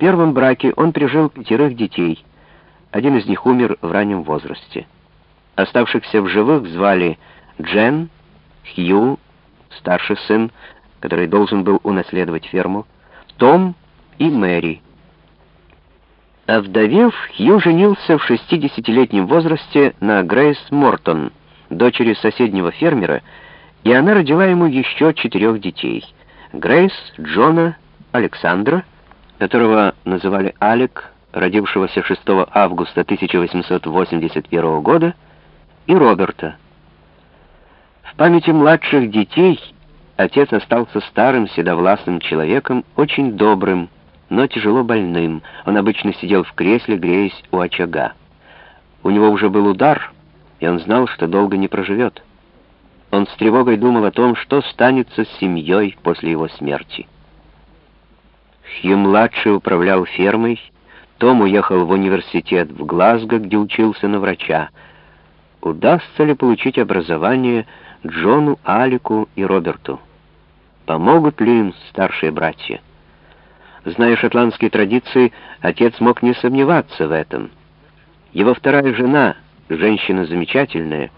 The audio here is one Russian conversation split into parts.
первом браке он прижил пятерых детей. Один из них умер в раннем возрасте. Оставшихся в живых звали Джен, Хью, старший сын, который должен был унаследовать ферму, Том и Мэри. Овдовев, Хью женился в 60-летнем возрасте на Грейс Мортон, дочери соседнего фермера, и она родила ему еще четырех детей. Грейс, Джона, Александра, которого называли Алек, родившегося 6 августа 1881 года, и Роберта. В памяти младших детей отец остался старым седовласым человеком, очень добрым, но тяжело больным. Он обычно сидел в кресле, греясь у очага. У него уже был удар, и он знал, что долго не проживет. Он с тревогой думал о том, что станется с семьей после его смерти. Хью-младший управлял фермой, том уехал в университет в Глазго, где учился на врача. Удастся ли получить образование Джону, Алику и Роберту? Помогут ли им старшие братья? Зная шотландские традиции, отец мог не сомневаться в этом. Его вторая жена, женщина замечательная,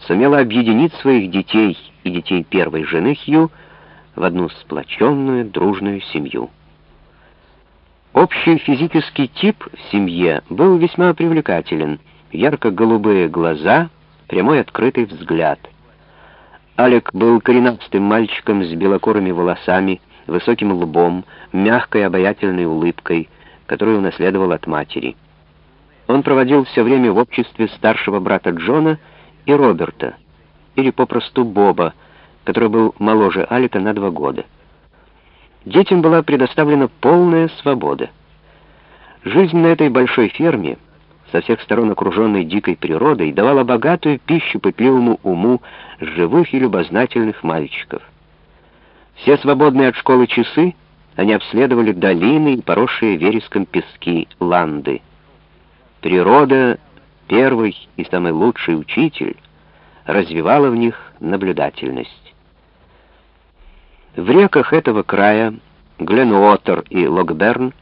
сумела объединить своих детей и детей первой жены Хью в одну сплоченную, дружную семью. Общий физический тип в семье был весьма привлекателен. Ярко-голубые глаза, прямой открытый взгляд. Алек был коренастым мальчиком с белокорыми волосами, высоким лбом, мягкой обаятельной улыбкой, которую унаследовал от матери. Он проводил все время в обществе старшего брата Джона и Роберта, или попросту Боба, который был моложе Алика на два года. Детям была предоставлена полная свобода. Жизнь на этой большой ферме, со всех сторон окруженной дикой природой, давала богатую пищу пытливому уму живых и любознательных мальчиков. Все свободные от школы часы они обследовали долины и поросшие вереском пески ланды. Природа, первый и самый лучший учитель, развивала в них наблюдательность. В реках этого края, Гленуотер и Локберн,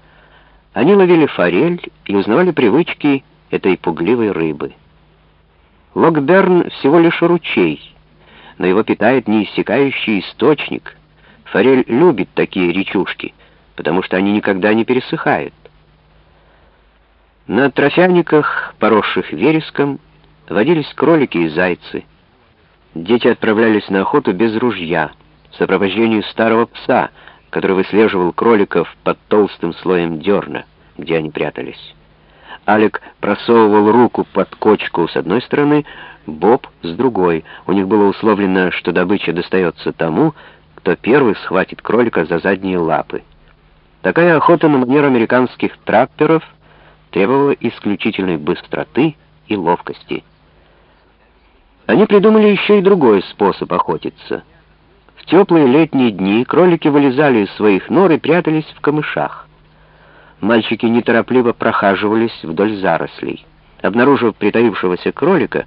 они ловили форель и узнавали привычки этой пугливой рыбы. Локберн всего лишь ручей, но его питает неиссякающий источник — Форель любит такие речушки, потому что они никогда не пересыхают. На трофяниках, поросших вереском, водились кролики и зайцы. Дети отправлялись на охоту без ружья, в сопровождении старого пса, который выслеживал кроликов под толстым слоем дерна, где они прятались. Алик просовывал руку под кочку с одной стороны, Боб с другой. У них было условлено, что добыча достается тому, кто первый схватит кролика за задние лапы. Такая охота на манер американских трапперов требовала исключительной быстроты и ловкости. Они придумали еще и другой способ охотиться. Теплые летние дни кролики вылезали из своих нор и прятались в камышах. Мальчики неторопливо прохаживались вдоль зарослей. Обнаружив притаившегося кролика,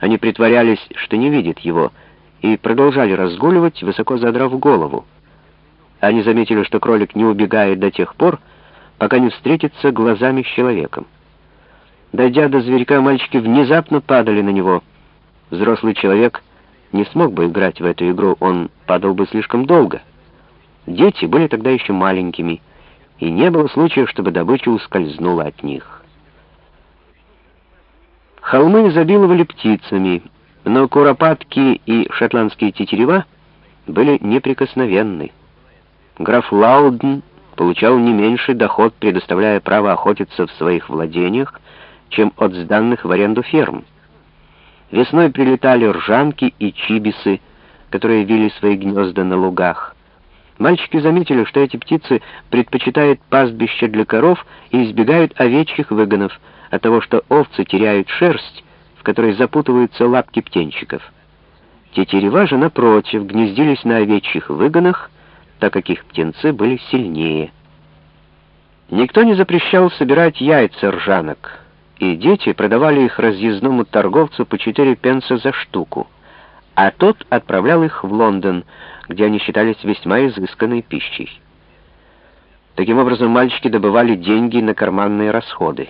они притворялись, что не видят его, и продолжали разгуливать, высоко задрав голову. Они заметили, что кролик не убегает до тех пор, пока не встретится глазами с человеком. Дойдя до зверька, мальчики внезапно падали на него. Взрослый человек не смог бы играть в эту игру, он падал бы слишком долго. Дети были тогда еще маленькими, и не было случая, чтобы добыча ускользнула от них. Холмы изобиловали птицами, но куропатки и шотландские тетерева были неприкосновенны. Граф Лауден получал не меньший доход, предоставляя право охотиться в своих владениях, чем от сданных в аренду ферм. Весной прилетали ржанки и чибисы, которые вили свои гнезда на лугах. Мальчики заметили, что эти птицы предпочитают пастбище для коров и избегают овечьих выгонов от того, что овцы теряют шерсть, которой запутываются лапки птенчиков. Тетерева же, напротив, гнездились на овечьих выгонах, так как их птенцы были сильнее. Никто не запрещал собирать яйца ржанок, и дети продавали их разъездному торговцу по 4 пенса за штуку, а тот отправлял их в Лондон, где они считались весьма изысканной пищей. Таким образом, мальчики добывали деньги на карманные расходы.